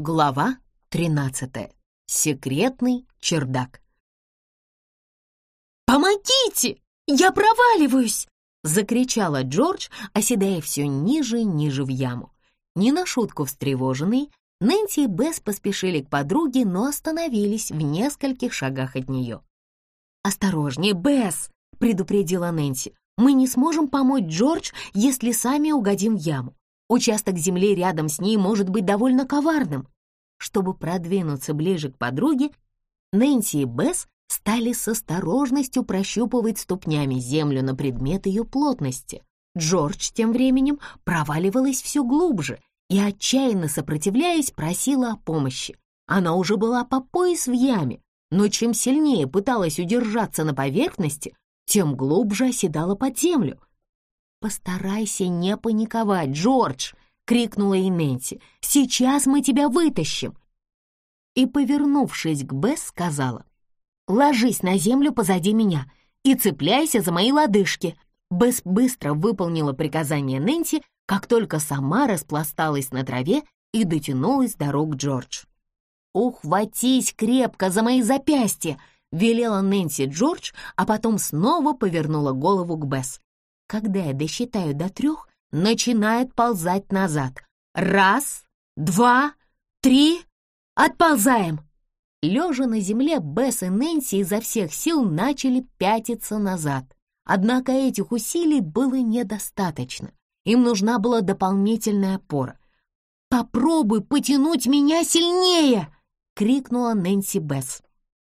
Глава 13. Секретный чердак. «Помогите! Я проваливаюсь!» — закричала Джордж, оседая все ниже и ниже в яму. Не на шутку встревоженный, Нэнси и Бесс поспешили к подруге, но остановились в нескольких шагах от нее. «Осторожнее, Бесс!» — предупредила Нэнси. «Мы не сможем помочь Джордж, если сами угодим в яму. Участок земли рядом с ней может быть довольно коварным. Чтобы продвинуться ближе к подруге, Нэнси и Бесс стали с осторожностью прощупывать ступнями землю на предмет ее плотности. Джордж тем временем проваливалась все глубже и, отчаянно сопротивляясь, просила о помощи. Она уже была по пояс в яме, но чем сильнее пыталась удержаться на поверхности, тем глубже оседала под землю. «Постарайся не паниковать, Джордж!» — крикнула Нэнси. «Сейчас мы тебя вытащим!» И, повернувшись к Бесс, сказала. «Ложись на землю позади меня и цепляйся за мои лодыжки!» Бесс быстро выполнила приказание Нэнси, как только сама распласталась на траве и дотянулась до рук Джордж. «Ухватись крепко за мои запястья!» — велела Нэнси Джордж, а потом снова повернула голову к Бесс. Когда я досчитаю до трех, начинает ползать назад. Раз, два, три, отползаем. Лежа на земле, Бесс и Нэнси изо всех сил начали пятиться назад. Однако этих усилий было недостаточно. Им нужна была дополнительная опора. «Попробуй потянуть меня сильнее!» — крикнула Нэнси Бесс.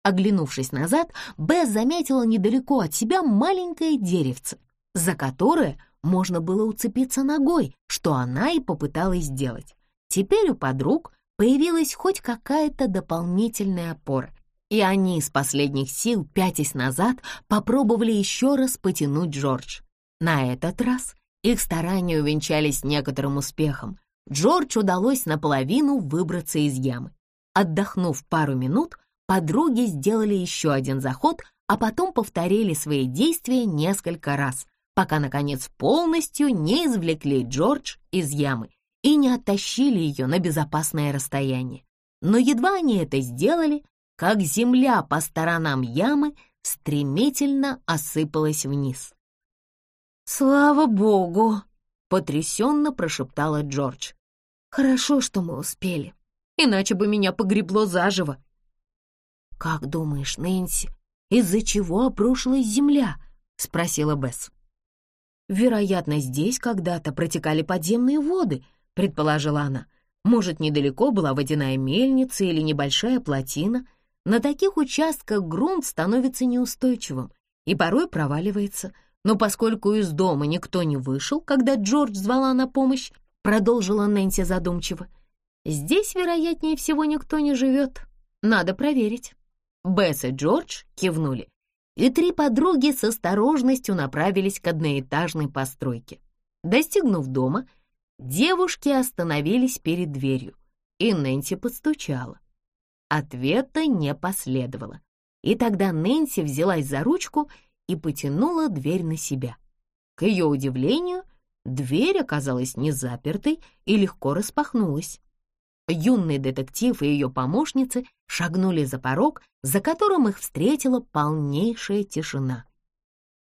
Оглянувшись назад, Бесс заметила недалеко от себя маленькое деревце за которое можно было уцепиться ногой, что она и попыталась сделать. Теперь у подруг появилась хоть какая-то дополнительная опора, и они из последних сил, пятясь назад, попробовали еще раз потянуть Джордж. На этот раз их старания увенчались некоторым успехом. Джордж удалось наполовину выбраться из ямы. Отдохнув пару минут, подруги сделали еще один заход, а потом повторили свои действия несколько раз, пока, наконец, полностью не извлекли Джордж из ямы и не оттащили ее на безопасное расстояние. Но едва они это сделали, как земля по сторонам ямы стремительно осыпалась вниз. «Слава богу!» — потрясенно прошептала Джордж. «Хорошо, что мы успели, иначе бы меня погребло заживо». «Как думаешь, Нэнси, из-за чего обрушилась земля?» — спросила Бесс. «Вероятно, здесь когда-то протекали подземные воды», — предположила она. «Может, недалеко была водяная мельница или небольшая плотина. На таких участках грунт становится неустойчивым и порой проваливается. Но поскольку из дома никто не вышел, когда Джордж звала на помощь, продолжила Нэнси задумчиво, здесь, вероятнее всего, никто не живет. Надо проверить». Бесс и Джордж кивнули и три подруги с осторожностью направились к одноэтажной постройке. Достигнув дома, девушки остановились перед дверью, и Нэнси постучала. Ответа не последовало, и тогда Нэнси взялась за ручку и потянула дверь на себя. К ее удивлению, дверь оказалась не запертой и легко распахнулась. Юный детектив и ее помощницы шагнули за порог, за которым их встретила полнейшая тишина.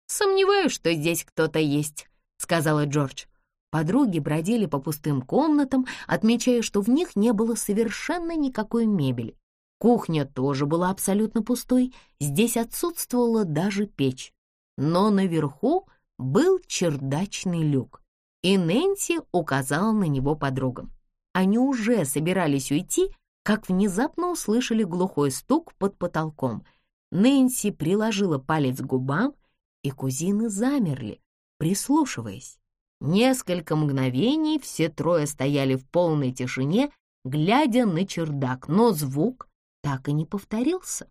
«Сомневаюсь, что здесь кто-то есть», — сказала Джордж. Подруги бродили по пустым комнатам, отмечая, что в них не было совершенно никакой мебели. Кухня тоже была абсолютно пустой, здесь отсутствовала даже печь. Но наверху был чердачный люк, и Нэнси указала на него подругам. Они уже собирались уйти, как внезапно услышали глухой стук под потолком. Нэнси приложила палец к губам, и кузины замерли, прислушиваясь. Несколько мгновений все трое стояли в полной тишине, глядя на чердак, но звук так и не повторился.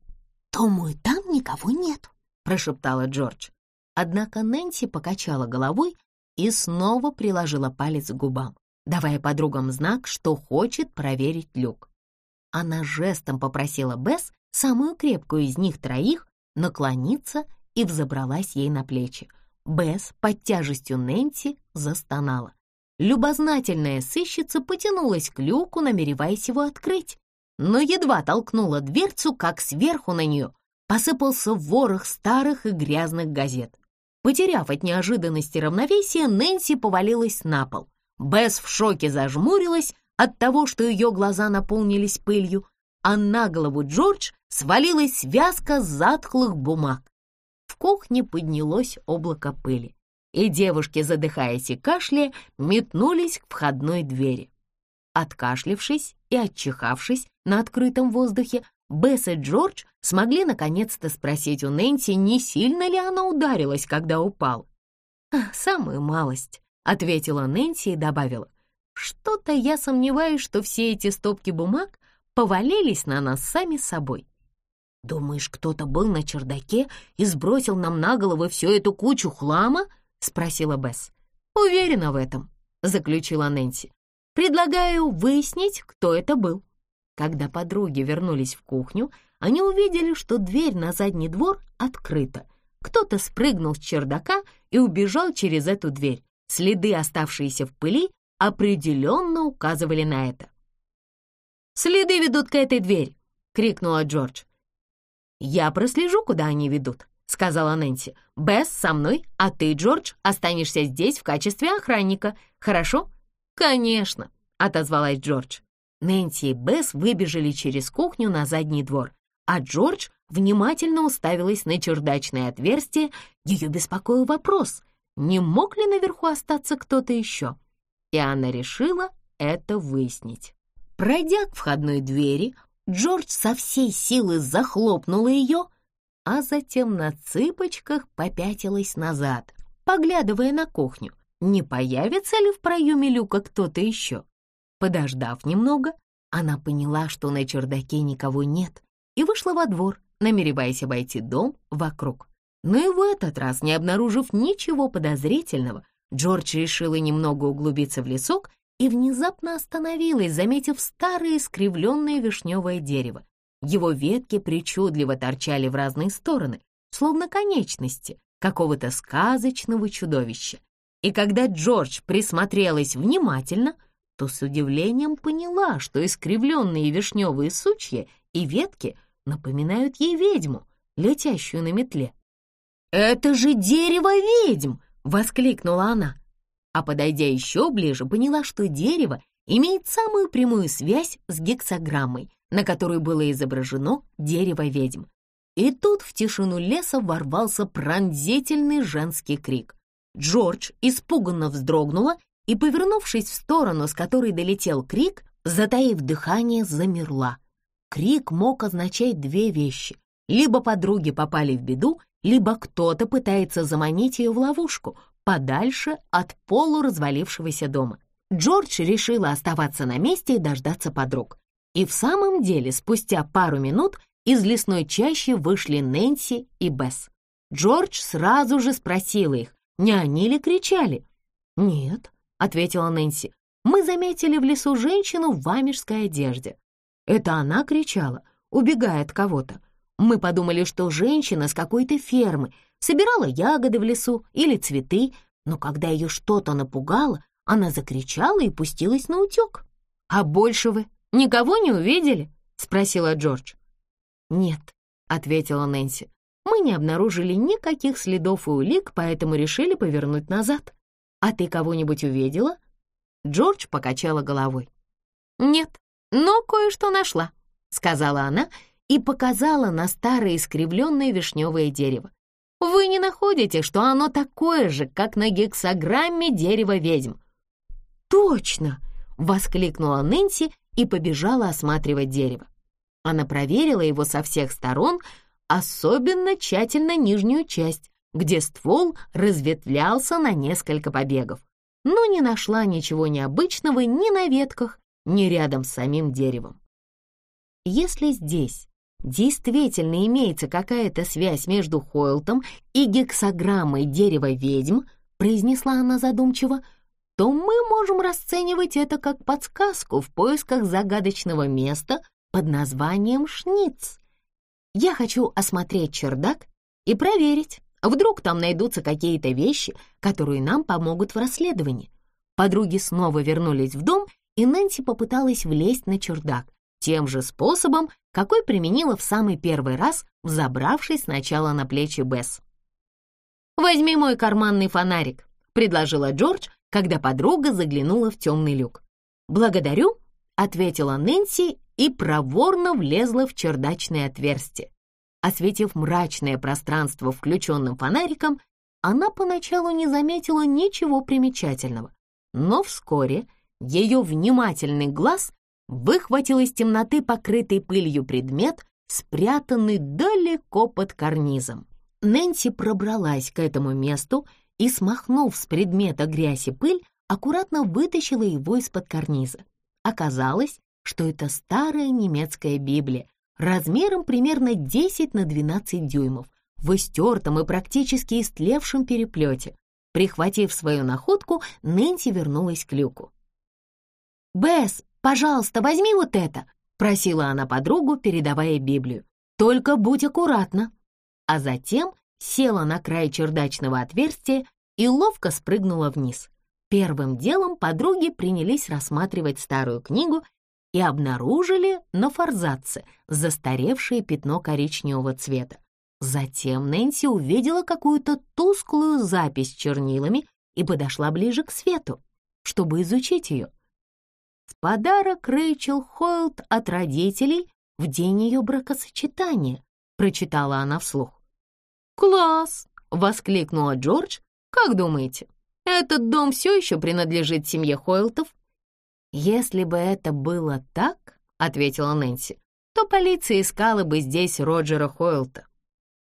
«Думаю, там никого нет», — прошептала Джордж. Однако Нэнси покачала головой и снова приложила палец к губам давая подругам знак, что хочет проверить люк. Она жестом попросила Бесс, самую крепкую из них троих, наклониться и взобралась ей на плечи. Бесс под тяжестью Нэнси застонала. Любознательная сыщица потянулась к люку, намереваясь его открыть, но едва толкнула дверцу, как сверху на нее посыпался ворох старых и грязных газет. Потеряв от неожиданности равновесие, Нэнси повалилась на пол. Бесс в шоке зажмурилась от того, что ее глаза наполнились пылью, а на голову Джордж свалилась связка затхлых бумаг. В кухне поднялось облако пыли, и девушки, задыхаясь и кашляя, метнулись к входной двери. Откашлившись и отчихавшись на открытом воздухе, Бесс и Джордж смогли наконец-то спросить у Нэнси, не сильно ли она ударилась, когда упал. «Самую малость», — ответила Нэнси и добавила. «Что-то я сомневаюсь, что все эти стопки бумаг повалились на нас сами собой». «Думаешь, кто-то был на чердаке и сбросил нам на головы всю эту кучу хлама?» — спросила Бесс. «Уверена в этом», — заключила Нэнси. «Предлагаю выяснить, кто это был». Когда подруги вернулись в кухню, они увидели, что дверь на задний двор открыта. Кто-то спрыгнул с чердака и убежал через эту дверь. Следы, оставшиеся в пыли, определенно указывали на это. «Следы ведут к этой двери!» — крикнула Джордж. «Я прослежу, куда они ведут», — сказала Нэнси. «Бесс со мной, а ты, Джордж, останешься здесь в качестве охранника. Хорошо?» «Конечно», — отозвалась Джордж. Нэнси и Бесс выбежали через кухню на задний двор, а Джордж внимательно уставилась на чердачное отверстие. Ее беспокоил вопрос, не мог ли наверху остаться кто-то еще. И она решила это выяснить. Пройдя к входной двери, Джордж со всей силы захлопнула ее, а затем на цыпочках попятилась назад, поглядывая на кухню, не появится ли в проеме люка кто-то еще. Подождав немного, она поняла, что на чердаке никого нет, и вышла во двор, намереваясь обойти дом вокруг. Но и в этот раз, не обнаружив ничего подозрительного, Джордж решила немного углубиться в лесок и внезапно остановилась, заметив старое искривленное вишневое дерево. Его ветки причудливо торчали в разные стороны, словно конечности какого-то сказочного чудовища. И когда Джордж присмотрелась внимательно, то с удивлением поняла, что искривленные вишневые сучья и ветки напоминают ей ведьму, летящую на метле. «Это же дерево ведьм!» — воскликнула она а подойдя еще ближе, поняла, что дерево имеет самую прямую связь с гексограммой, на которой было изображено дерево ведьм. И тут в тишину леса ворвался пронзительный женский крик. Джордж испуганно вздрогнула и, повернувшись в сторону, с которой долетел крик, затаив дыхание, замерла. Крик мог означать две вещи. Либо подруги попали в беду, либо кто-то пытается заманить ее в ловушку, подальше от полуразвалившегося дома. Джордж решила оставаться на месте и дождаться подруг. И в самом деле, спустя пару минут из лесной чащи вышли Нэнси и Бесс. Джордж сразу же спросила их, не они ли кричали. «Нет», — ответила Нэнси, — «мы заметили в лесу женщину в вамежской одежде. Это она кричала, убегая от кого-то. Мы подумали, что женщина с какой-то фермы собирала ягоды в лесу или цветы, но когда ее что-то напугало, она закричала и пустилась на утек. «А больше вы никого не увидели?» — спросила Джордж. «Нет», — ответила Нэнси. «Мы не обнаружили никаких следов и улик, поэтому решили повернуть назад. А ты кого-нибудь увидела?» Джордж покачала головой. «Нет, но кое-что нашла», — сказала она и показала на старое искривленное вишневое дерево. «Вы не находите, что оно такое же, как на гексограмме дерева ведьм?» «Точно!» — воскликнула Нэнси и побежала осматривать дерево. Она проверила его со всех сторон, особенно тщательно нижнюю часть, где ствол разветвлялся на несколько побегов, но не нашла ничего необычного ни на ветках, ни рядом с самим деревом. Если здесь действительно имеется какая-то связь между Хойлтом и гексограммой дерева ведьм, произнесла она задумчиво, то мы можем расценивать это как подсказку в поисках загадочного места под названием Шниц. Я хочу осмотреть чердак и проверить, вдруг там найдутся какие-то вещи, которые нам помогут в расследовании. Подруги снова вернулись в дом, и Нэнси попыталась влезть на чердак, тем же способом, какой применила в самый первый раз, взобравшись сначала на плечи Бесс. «Возьми мой карманный фонарик», — предложила Джордж, когда подруга заглянула в темный люк. «Благодарю», — ответила Нэнси и проворно влезла в чердачное отверстие. Осветив мрачное пространство включенным фонариком, она поначалу не заметила ничего примечательного, но вскоре ее внимательный глаз выхватил из темноты покрытый пылью предмет, спрятанный далеко под карнизом. Нэнси пробралась к этому месту и, смахнув с предмета грязь и пыль, аккуратно вытащила его из-под карниза. Оказалось, что это старая немецкая Библия, размером примерно 10 на 12 дюймов, в истертом и практически истлевшем переплете. Прихватив свою находку, Нэнси вернулась к люку. «Бесс, пожалуйста, возьми вот это!» — просила она подругу, передавая Библию. «Только будь аккуратна!» А затем села на край чердачного отверстия и ловко спрыгнула вниз. Первым делом подруги принялись рассматривать старую книгу и обнаружили на форзаце застаревшее пятно коричневого цвета. Затем Нэнси увидела какую-то тусклую запись чернилами и подошла ближе к свету, чтобы изучить ее. Подарок Рэйчел Хойлд от родителей в день ее бракосочетания, прочитала она вслух. «Класс!» — воскликнула Джордж. «Как думаете, этот дом все еще принадлежит семье Хойлтов?» «Если бы это было так, — ответила Нэнси, — то полиция искала бы здесь Роджера Хойлта.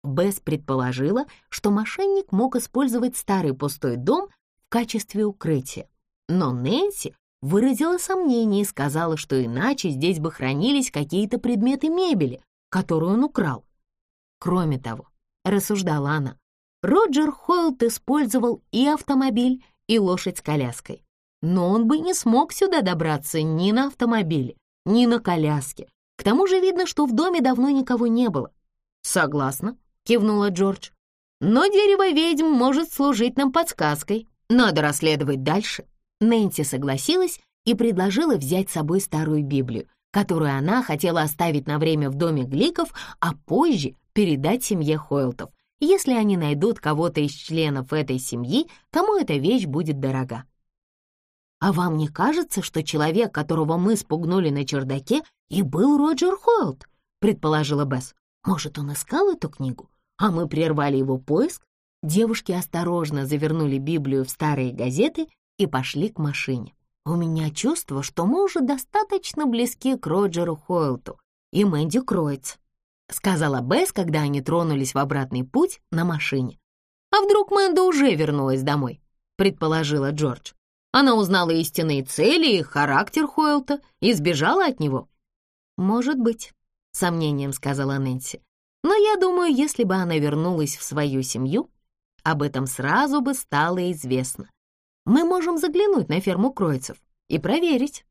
Бесс предположила, что мошенник мог использовать старый пустой дом в качестве укрытия. Но Нэнси выразила сомнение и сказала, что иначе здесь бы хранились какие-то предметы мебели, которую он украл. Кроме того, рассуждала она, Роджер Хойлт использовал и автомобиль, и лошадь с коляской. Но он бы не смог сюда добраться ни на автомобиле, ни на коляске. К тому же видно, что в доме давно никого не было. «Согласна», — кивнула Джордж. «Но дерево ведьм может служить нам подсказкой. Надо расследовать дальше». Нэнси согласилась и предложила взять с собой старую Библию, которую она хотела оставить на время в доме Гликов, а позже передать семье Хойлтов, если они найдут кого-то из членов этой семьи, кому эта вещь будет дорога. «А вам не кажется, что человек, которого мы спугнули на чердаке, и был Роджер Хойлд?» — предположила Бесс. «Может, он искал эту книгу, а мы прервали его поиск?» Девушки осторожно завернули Библию в старые газеты и пошли к машине. «У меня чувство, что мы уже достаточно близки к Роджеру Хойлту и Мэнди Кроиц», — сказала Бесс, когда они тронулись в обратный путь на машине. «А вдруг Мэнда уже вернулась домой?» — предположила Джордж. Она узнала истинные цели и характер Хойлта и сбежала от него. «Может быть», — сомнением сказала Нэнси. «Но я думаю, если бы она вернулась в свою семью, об этом сразу бы стало известно. Мы можем заглянуть на ферму Кройцев и проверить».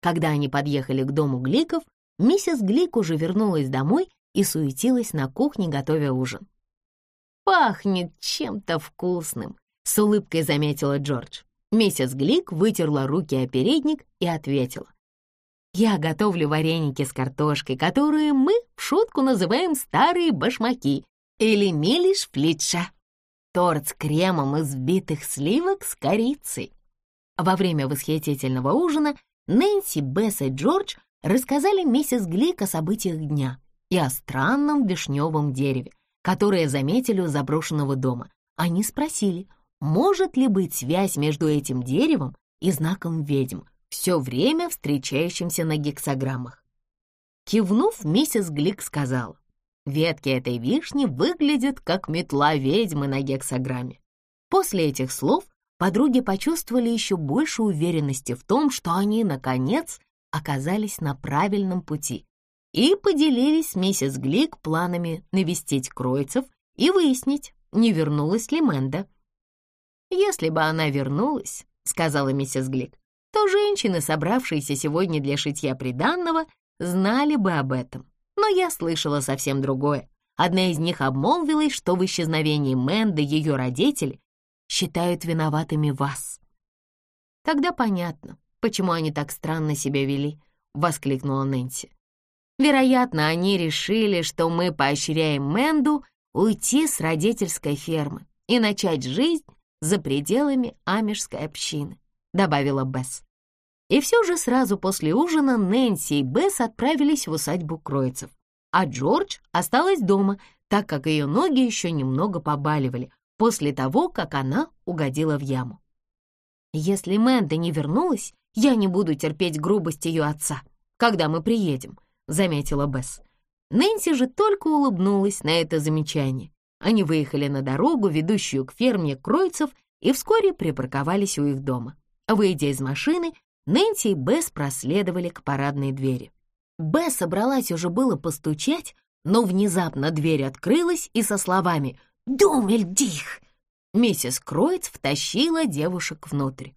Когда они подъехали к дому Гликов, миссис Глик уже вернулась домой и суетилась на кухне, готовя ужин. «Пахнет чем-то вкусным», — с улыбкой заметила Джордж. Миссис Глик вытерла руки о передник и ответила. «Я готовлю вареники с картошкой, которые мы в шутку называем старые башмаки или милиш флитша. Торт с кремом из взбитых сливок с корицей». Во время восхитительного ужина Нэнси, Бесс и Джордж рассказали миссис Глик о событиях дня и о странном вишневом дереве, которое заметили у заброшенного дома. Они спросили, может ли быть связь между этим деревом и знаком ведьм, все время встречающимся на гексограммах. Кивнув, миссис Глик сказала, ветки этой вишни выглядят как метла ведьмы на гексограмме. После этих слов подруги почувствовали еще больше уверенности в том, что они, наконец, оказались на правильном пути и поделились миссис Глик планами навестить Кройцев и выяснить, не вернулась ли Мэнда. «Если бы она вернулась», — сказала миссис Глик, то женщины, собравшиеся сегодня для шитья приданного, знали бы об этом. Но я слышала совсем другое. Одна из них обмолвилась, что в исчезновении Мэнды ее родители считают виноватыми вас. «Тогда понятно, почему они так странно себя вели», — воскликнула Нэнси. «Вероятно, они решили, что мы поощряем Мэнду уйти с родительской фермы и начать жизнь за пределами амежской общины», — добавила Бесс. И все же сразу после ужина Нэнси и Бесс отправились в усадьбу Кройцев, а Джордж осталась дома, так как ее ноги еще немного побаливали после того, как она угодила в яму. «Если Мэнда не вернулась, я не буду терпеть грубость ее отца, когда мы приедем», — заметила Бесс. Нэнси же только улыбнулась на это замечание. Они выехали на дорогу, ведущую к ферме Кройцев, и вскоре припарковались у их дома. Выйдя из машины, Нэнси и Бесс проследовали к парадной двери. Бесс собралась уже было постучать, но внезапно дверь открылась, и со словами «Думельдих!» миссис Кройц втащила девушек внутрь.